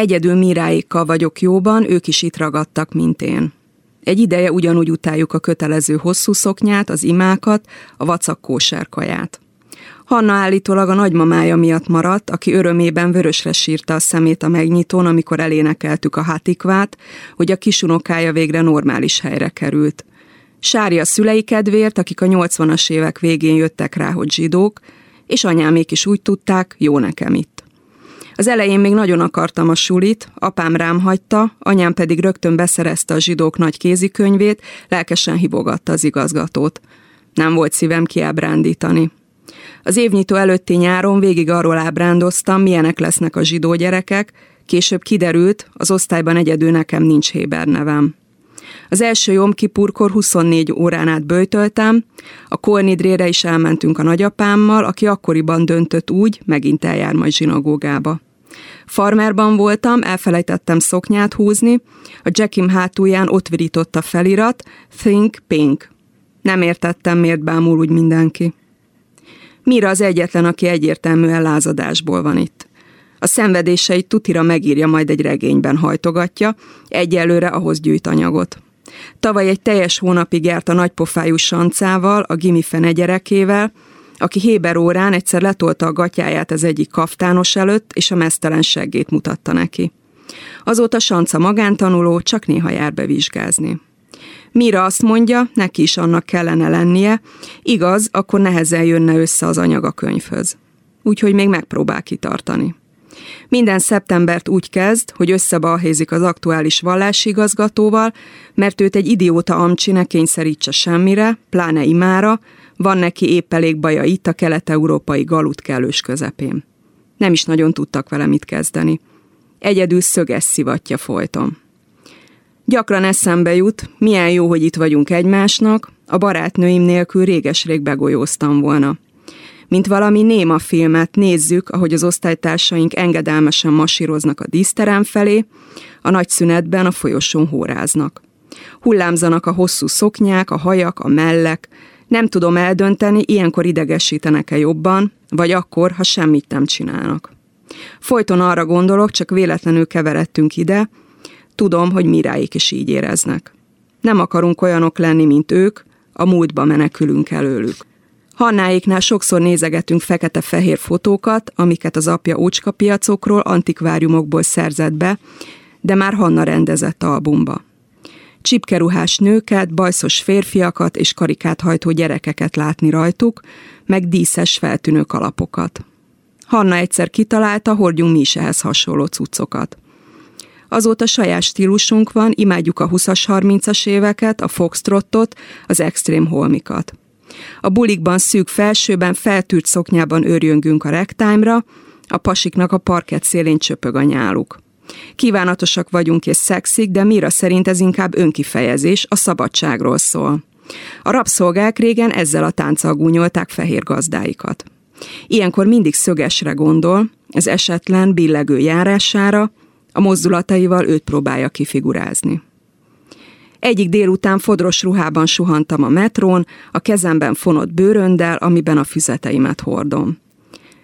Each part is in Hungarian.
Egyedül Miráékkal vagyok jóban, ők is itt ragadtak, mint én. Egy ideje ugyanúgy utáljuk a kötelező hosszú szoknyát, az imákat, a vacak kóserkaját. Hanna állítólag a nagymamája miatt maradt, aki örömében vörösre sírta a szemét a megnyitón, amikor elénekeltük a hátikvát, hogy a kisunokája végre normális helyre került. Sári a szülei kedvéért, akik a 80-as évek végén jöttek rá, hogy zsidók, és anyámék is úgy tudták, jó nekem itt. Az elején még nagyon akartam a sulit, apám rám hagyta, anyám pedig rögtön beszerezte a zsidók nagy kézikönyvét, lelkesen hívogatta az igazgatót. Nem volt szívem kiábrándítani. Az évnyitó előtti nyáron végig arról ábrándoztam, milyenek lesznek a zsidó gyerekek, később kiderült, az osztályban egyedül nekem nincs Héber nevem. Az első Jom Kipurkor 24 órán át böjtöltem, a Kornidrére is elmentünk a nagyapámmal, aki akkoriban döntött úgy, megint eljár majd zsinagógába. Farmerban voltam, elfelejtettem szoknyát húzni, a Jackim hátulján ott virított a felirat Think Pink. Nem értettem, miért bámul úgy mindenki. Mira az egyetlen, aki egyértelműen lázadásból van itt. A szenvedéseit tutira megírja, majd egy regényben hajtogatja, egyelőre ahhoz gyűjt anyagot. Tavaly egy teljes hónapig járt a nagypofájú sancával, a gimi fene gyerekével, aki Héber órán egyszer letolta a gatyáját az egyik kaftános előtt, és a mesztelen seggét mutatta neki. Azóta Sanca magántanuló, csak néha jár bevizsgázni. Mira azt mondja, neki is annak kellene lennie, igaz, akkor nehezen jönne össze az anyag a könyvhöz. Úgyhogy még megpróbál kitartani. Minden szeptembert úgy kezd, hogy összebalhézik az aktuális vallási igazgatóval, mert őt egy idióta amcsi ne kényszerítse semmire, pláne imára, van neki épp elég baja itt a kelet-európai galut kellős közepén. Nem is nagyon tudtak vele mit kezdeni. Egyedül szöges szivatja folyton. Gyakran eszembe jut, milyen jó, hogy itt vagyunk egymásnak, a barátnőim nélkül réges-rég begolyóztam volna. Mint valami néma filmet nézzük, ahogy az osztálytársaink engedelmesen masíroznak a díszterem felé, a nagy szünetben a folyosón hóráznak. Hullámzanak a hosszú szoknyák, a hajak, a mellek, nem tudom eldönteni, ilyenkor idegesítenek-e jobban, vagy akkor, ha semmit nem csinálnak. Folyton arra gondolok, csak véletlenül keveredtünk ide, tudom, hogy miráik is így éreznek. Nem akarunk olyanok lenni, mint ők, a múltba menekülünk előlük. Hannáiknál sokszor nézegetünk fekete-fehér fotókat, amiket az apja ócska piacokról, antikváriumokból szerzett be, de már Hanna rendezett albumba. Csipkeruhás nőket, bajszos férfiakat és karikát hajtó gyerekeket látni rajtuk, meg díszes feltűnő kalapokat. Hanna egyszer kitalálta, hordjunk mi is ehhez hasonló cuccokat. Azóta saját stílusunk van, imádjuk a 20-as, 30-as éveket, a foxtrottot, az extrém holmikat. A bulikban szűk felsőben, feltűrt szoknyában őrjöngünk a rektájmra, a pasiknak a parkett szélén csöpög a nyáluk. Kívánatosak vagyunk és szexik, de Mira szerint ez inkább önkifejezés, a szabadságról szól. A rabszolgák régen ezzel a tánccal gúnyolták fehér gazdáikat. Ilyenkor mindig szögesre gondol, az esetlen, billegő járására, a mozdulataival őt próbálja kifigurázni. Egyik délután fodros ruhában suhantam a metrón, a kezemben fonott bőröndel, amiben a füzeteimet hordom.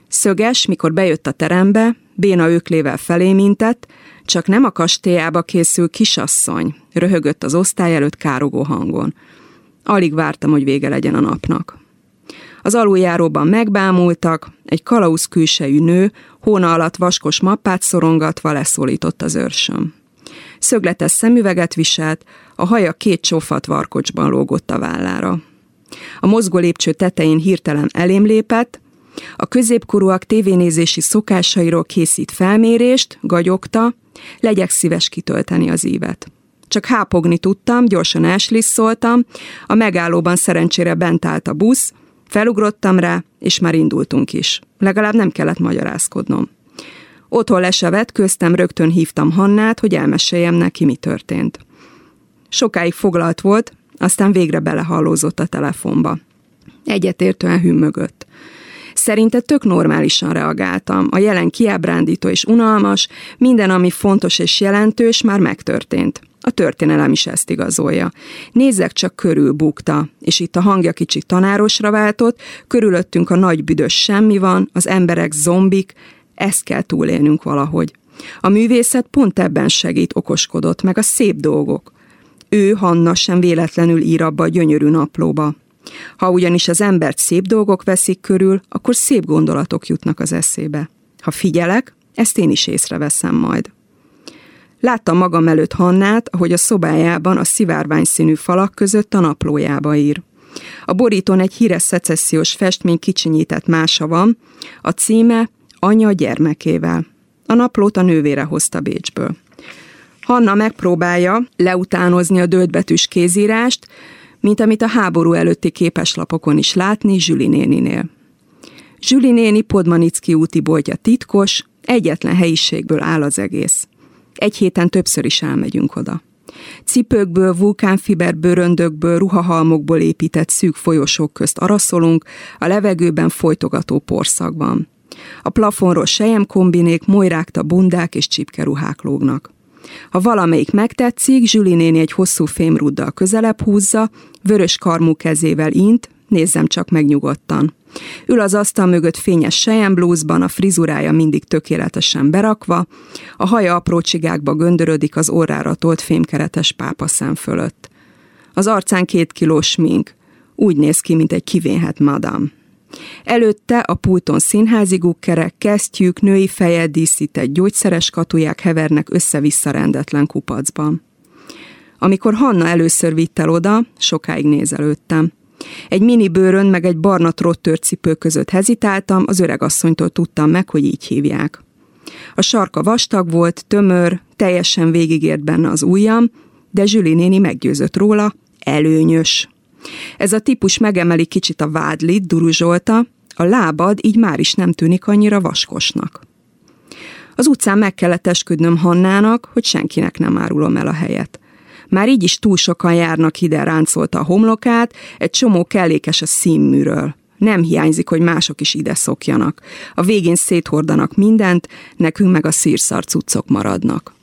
Szöges, mikor bejött a terembe, béna öklével felé mintett, csak nem a kastélyába készül kisasszony, röhögött az osztály előtt károgó hangon. Alig vártam, hogy vége legyen a napnak. Az aluljáróban megbámultak, egy kalauz külsejű nő hóna alatt vaskos mappát szorongatva leszólított az őrsöm. Szögletes szemüveget viselt, a haja két csófat varkocsban lógott a vállára. A mozgó lépcső tetején hirtelen elém lépett, a középkorúak tévénézési szokásairól készít felmérést, gagyogta, legyek szíves kitölteni az ívet. Csak hápogni tudtam, gyorsan elslisszoltam, a megállóban szerencsére bent állt a busz, felugrottam rá, és már indultunk is. Legalább nem kellett magyarázkodnom. Otthon lesevett, köztem rögtön hívtam Hannát, hogy elmeséljem neki, mi történt. Sokáig foglalt volt, aztán végre belehallózott a telefonba. Egyetértően hümmögött. Szerinte tök normálisan reagáltam. A jelen kiábrándító és unalmas, minden, ami fontos és jelentős, már megtörtént. A történelem is ezt igazolja. Nézzek csak körül bukta, és itt a hangja kicsit tanárosra váltott, körülöttünk a nagy büdös semmi van, az emberek zombik, ezt kell túlélnünk valahogy. A művészet pont ebben segít, okoskodott, meg a szép dolgok. Ő, Hanna sem véletlenül ír abba a gyönyörű naplóba. Ha ugyanis az embert szép dolgok veszik körül, akkor szép gondolatok jutnak az eszébe. Ha figyelek, ezt én is észreveszem majd. Láttam magam előtt Hannát, ahogy a szobájában a szivárvány színű falak között a naplójába ír. A borítón egy híres szecessziós festmény kicsinyített mása van, a címe Anya gyermekével. A naplót a nővére hozta Bécsből. Hanna megpróbálja leutánozni a dödbetűs kézírást, mint amit a háború előtti képeslapokon is látni Zsüli néninél. Zsüli néni Podmanicki úti boltja titkos, egyetlen helyiségből áll az egész. Egy héten többször is elmegyünk oda. Cipőkből, vulkánfiber bőröndökből, ruhahalmokból épített szűk folyosók közt araszolunk, a levegőben folytogató porszakban. A plafonról sejemkombinék, molyrákta bundák és csipkeruhák lógnak. Ha valamelyik megtetszik, Zsüli néni egy hosszú fémruddal közelebb húzza, vörös karmú kezével int, nézzem csak meg nyugodtan. Ül az asztal mögött fényes sejemblúzban, a frizurája mindig tökéletesen berakva, a haja apró csigákba göndörödik az orrára tolt fémkeretes pápa szem fölött. Az arcán két kilós mink, úgy néz ki, mint egy kivénhet madam. Előtte a pulton színházi gukkerek, kesztyűk, női feje díszített gyógyszeres katuják hevernek össze-vissza rendetlen kupacban. Amikor Hanna először vitt el oda, sokáig nézelődtem. Egy mini bőrön meg egy barna trottörcipő között hezitáltam, az öregasszonytól tudtam meg, hogy így hívják. A sarka vastag volt, tömör, teljesen végigért benne az ujjam, de Zsüli néni meggyőzött róla, előnyös. Ez a típus megemeli kicsit a vádlit, duruzsolta, a lábad így már is nem tűnik annyira vaskosnak. Az utcán meg kellett esküdnöm Hannának, hogy senkinek nem árulom el a helyet. Már így is túl sokan járnak ide, ráncolta a homlokát, egy csomó kellékes a színműről. Nem hiányzik, hogy mások is ide szokjanak. A végén széthordanak mindent, nekünk meg a szírszar cuccok maradnak.